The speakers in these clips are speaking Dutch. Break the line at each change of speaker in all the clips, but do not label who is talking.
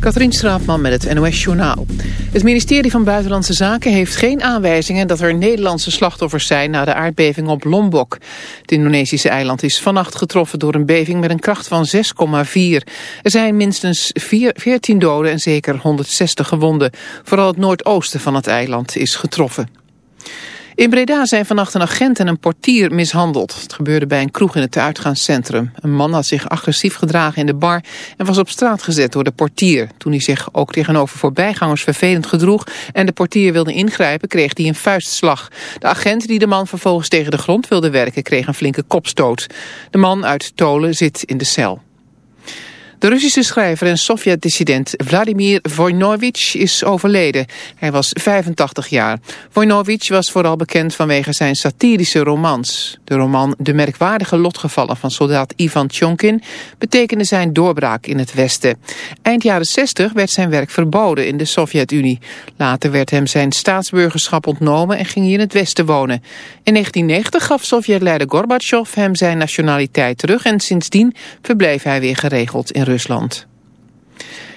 Katrien Straatman met het NOS-journaal. Het ministerie van Buitenlandse Zaken heeft geen aanwijzingen... dat er Nederlandse slachtoffers zijn na de aardbeving op Lombok. Het Indonesische eiland is vannacht getroffen door een beving... met een kracht van 6,4. Er zijn minstens 4, 14 doden en zeker 160 gewonden. Vooral het noordoosten van het eiland is getroffen. In Breda zijn vannacht een agent en een portier mishandeld. Het gebeurde bij een kroeg in het uitgaanscentrum. Een man had zich agressief gedragen in de bar en was op straat gezet door de portier. Toen hij zich ook tegenover voorbijgangers vervelend gedroeg en de portier wilde ingrijpen, kreeg hij een vuistslag. De agent die de man vervolgens tegen de grond wilde werken, kreeg een flinke kopstoot. De man uit Tolen zit in de cel. De Russische schrijver en Sovjet-dissident Vladimir Voinovich is overleden. Hij was 85 jaar. Voinovich was vooral bekend vanwege zijn satirische romans. De roman De merkwaardige lotgevallen van soldaat Ivan Tjonkin betekende zijn doorbraak in het Westen. Eind jaren 60 werd zijn werk verboden in de Sovjet-Unie. Later werd hem zijn staatsburgerschap ontnomen en ging hij in het Westen wonen. In 1990 gaf Sovjet-leider Gorbachev hem zijn nationaliteit terug en sindsdien verbleef hij weer geregeld in Rusland.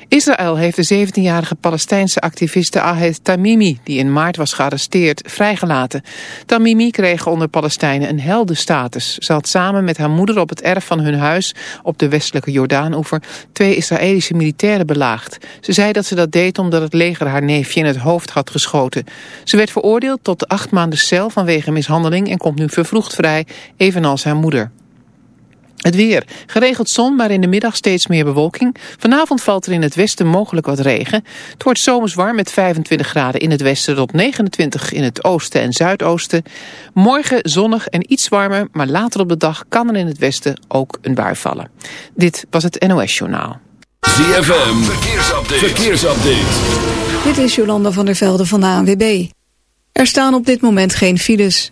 Israël heeft de 17-jarige Palestijnse activiste Ahed Tamimi, die in maart was gearresteerd, vrijgelaten. Tamimi kreeg onder Palestijnen een heldenstatus. Ze had samen met haar moeder op het erf van hun huis op de westelijke Jordaanoever twee Israëlische militairen belaagd. Ze zei dat ze dat deed omdat het leger haar neefje in het hoofd had geschoten. Ze werd veroordeeld tot acht maanden cel vanwege mishandeling en komt nu vervroegd vrij, evenals haar moeder. Het weer. Geregeld zon, maar in de middag steeds meer bewolking. Vanavond valt er in het westen mogelijk wat regen. Het wordt zomers warm met 25 graden in het westen tot 29 in het oosten en zuidoosten. Morgen zonnig en iets warmer, maar later op de dag kan er in het westen ook een bui vallen. Dit was het NOS Journaal.
ZFM, verkeersupdate. verkeersupdate.
Dit is Jolanda van der Velde van de ANWB. Er staan op dit moment geen files.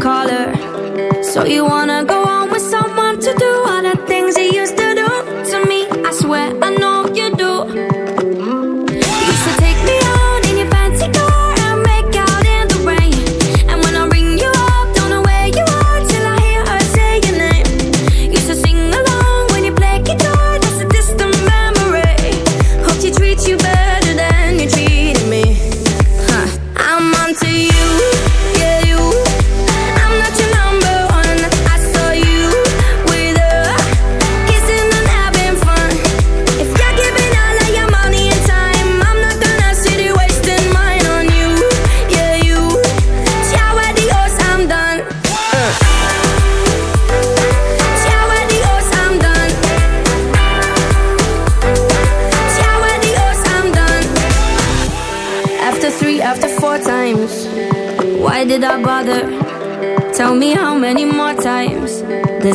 collar. So you wanna go on with someone to do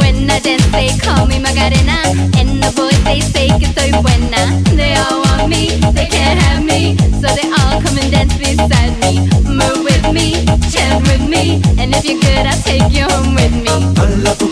When I dance, they call me Macarena. And the boys, they say que soy buena. They all want me, they can't have me. So they all come and dance beside me. Move with me, chant with me. And if you're good, I'll take you home with me.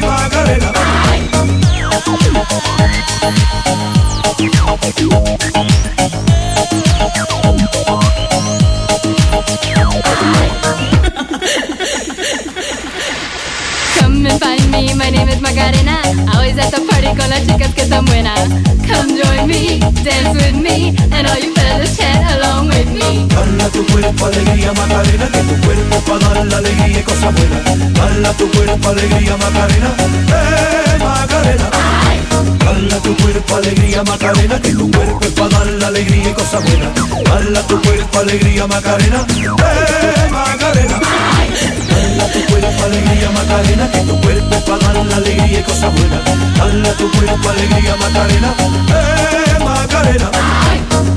Macarena.
Come and my name is Macarena. Always at the party con las chicas que están buenas. Come join me, dance with me, and all you fellas chant along with me.
Dala tu cuerpo alegría Macarena, que tu cuerpo para dar la alegría y cosas buenas. Dala tu cuerpo alegría Macarena, eh Macarena. Dala tu cuerpo alegría Macarena, que tu cuerpo es para dar la alegría y cosas buenas. Dala tu cuerpo alegría Macarena, eh Macarena. Dala tu cuerpo alegría Macarena, que tu cuerpo para dar la alegría y cosas buenas. Dala tu cuerpo alegría Macarena, eh Macarena.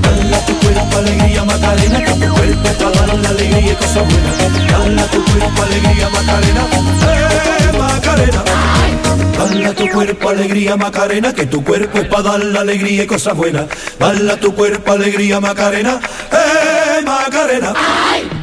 Dala tu cuerpo alegría Macarena, que tu cuerpo para dar la alegría y cosas buenas. Dala tu cuerpo alegría Macarena, eh Macarena. Dala tu cuerpo alegría Macarena, que tu cuerpo es para dar la alegría y cosas buenas. Dala tu cuerpo alegría Macarena, eh Macarena.
You've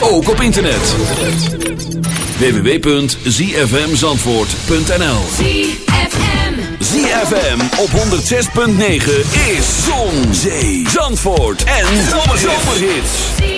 ook op internet. www.zfmzandvoort.nl
ZFM.
ZFM op 106.9 is Zon, Zee, Zandvoort en Zomerhits.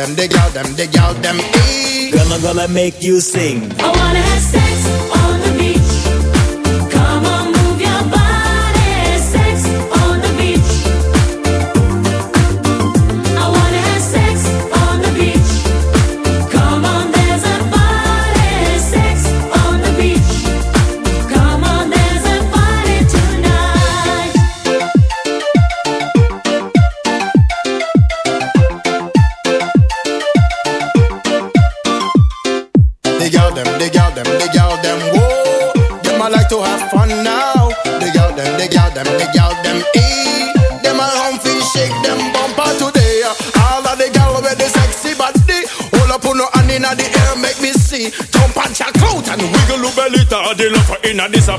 them, dig out them, dig out them, eh.
Girl, I'm gonna make you sing.
I wanna have sex
this
I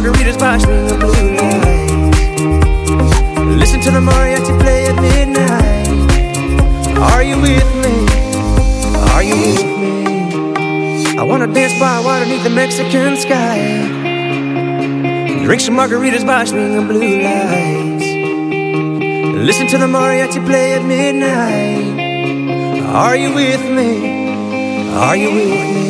Margaritas by swinging blue lights. Listen to the mariachi play at midnight. Are you with me? Are you with me? I wanna dance by water beneath the Mexican sky. Drink some margaritas by swinging blue lights. Listen to the mariachi play at midnight. Are you with me? Are you with me?